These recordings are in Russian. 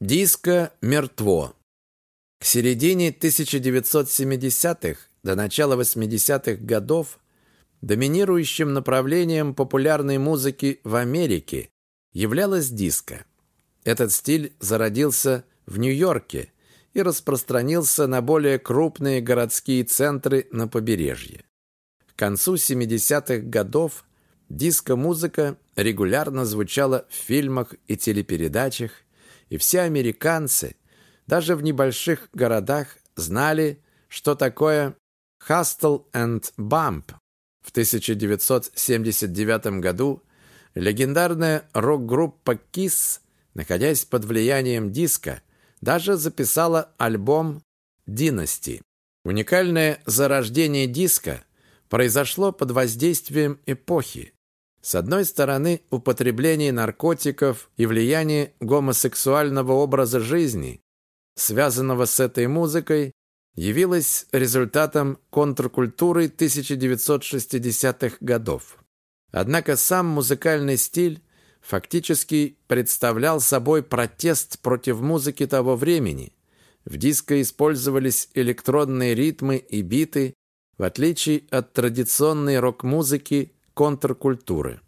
Диско мертво. К середине 1970-х до начала 80-х годов доминирующим направлением популярной музыки в Америке являлась диско. Этот стиль зародился в Нью-Йорке и распространился на более крупные городские центры на побережье. К концу 70-х годов диско-музыка регулярно звучала в фильмах и телепередачах, и все американцы, даже в небольших городах, знали, что такое «hustle and bump». В 1979 году легендарная рок-группа KISS, находясь под влиянием диска, даже записала альбом «Династи». Уникальное зарождение диска произошло под воздействием эпохи. С одной стороны, употребление наркотиков и влияние гомосексуального образа жизни, связанного с этой музыкой, явилось результатом контркультуры 1960-х годов. Однако сам музыкальный стиль фактически представлял собой протест против музыки того времени. В диско использовались электронные ритмы и биты, в отличие от традиционной рок-музыки контркультуры.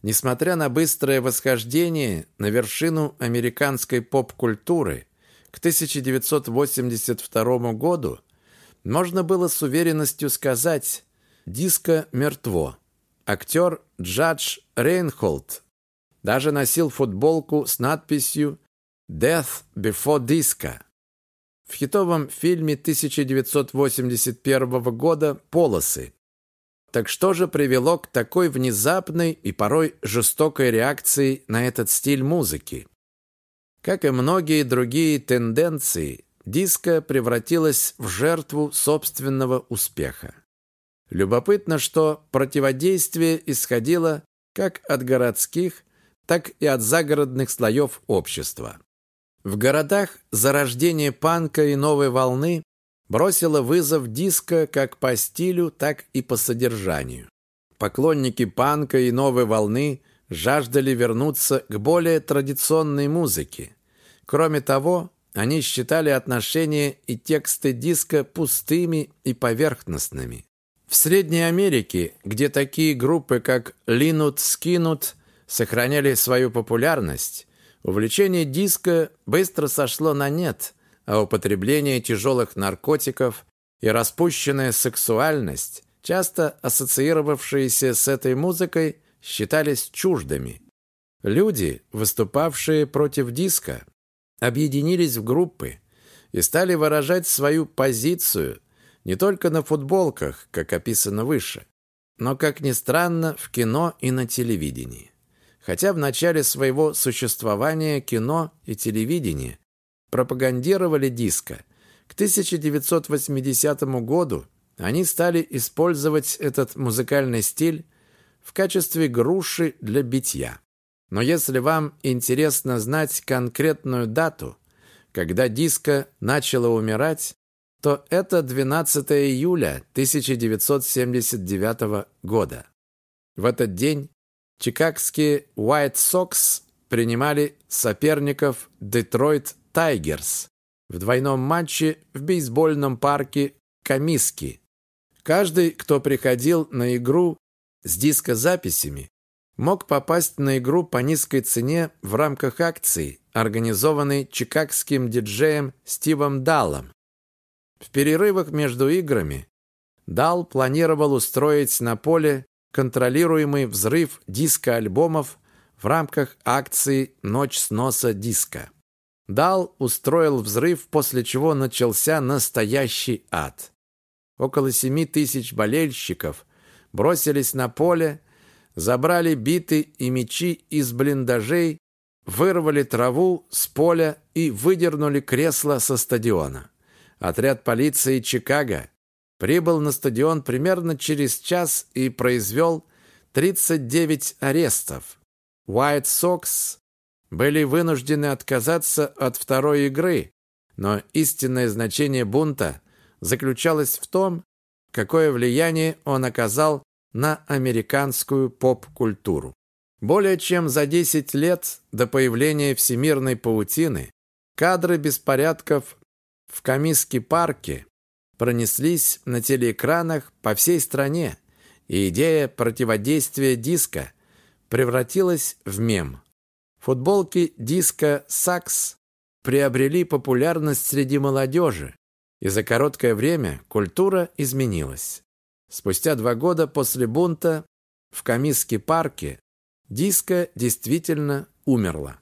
Несмотря на быстрое восхождение на вершину американской поп-культуры, к 1982 году можно было с уверенностью сказать «диско мертво». Актер Джадж Рейнхолд даже носил футболку с надписью «Death Before Disco». В хитовом фильме 1981 года «Полосы» Так что же привело к такой внезапной и порой жестокой реакции на этот стиль музыки? Как и многие другие тенденции, диско превратилась в жертву собственного успеха. Любопытно, что противодействие исходило как от городских, так и от загородных слоев общества. В городах зарождение панка и новой волны бросила вызов диско как по стилю, так и по содержанию. Поклонники панка и новой волны жаждали вернуться к более традиционной музыке. Кроме того, они считали отношения и тексты диска пустыми и поверхностными. В Средней Америке, где такие группы, как Линут Скинут, сохраняли свою популярность, увлечение диска быстро сошло на нет – а употребление тяжелых наркотиков и распущенная сексуальность, часто ассоциировавшиеся с этой музыкой, считались чуждыми. Люди, выступавшие против диска, объединились в группы и стали выражать свою позицию не только на футболках, как описано выше, но, как ни странно, в кино и на телевидении. Хотя в начале своего существования кино и телевидение пропагандировали диско. К 1980 году они стали использовать этот музыкальный стиль в качестве груши для битья. Но если вам интересно знать конкретную дату, когда диско начало умирать, то это 12 июля 1979 года. В этот день чикагские White Sox принимали соперников Детройт Тайгерс в двойном матче в бейсбольном парке Камиски. Каждый, кто приходил на игру с дискозаписями, мог попасть на игру по низкой цене в рамках акции, организованной чикагским диджеем Стивом Даллом. В перерывах между играми Дал планировал устроить на поле контролируемый взрыв диско-альбомов в рамках акции «Ночь сноса диска». Дал устроил взрыв, после чего начался настоящий ад. Около семи тысяч болельщиков бросились на поле, забрали биты и мечи из блиндажей, вырвали траву с поля и выдернули кресло со стадиона. Отряд полиции Чикаго прибыл на стадион примерно через час и произвел 39 арестов. White Sox были вынуждены отказаться от второй игры, но истинное значение бунта заключалось в том, какое влияние он оказал на американскую поп-культуру. Более чем за 10 лет до появления всемирной паутины Кадры беспорядков в Камиске парке пронеслись на телеэкранах по всей стране, и идея противодействия диско превратилась в мем. Футболки диско «Сакс» приобрели популярность среди молодежи, и за короткое время культура изменилась. Спустя два года после бунта в Камиске парке диско действительно умерла.